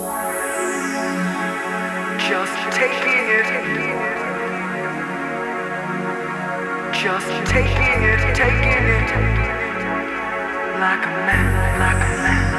Just taking it. Just taking it, taking it. Like a man, like a man.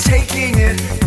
taking it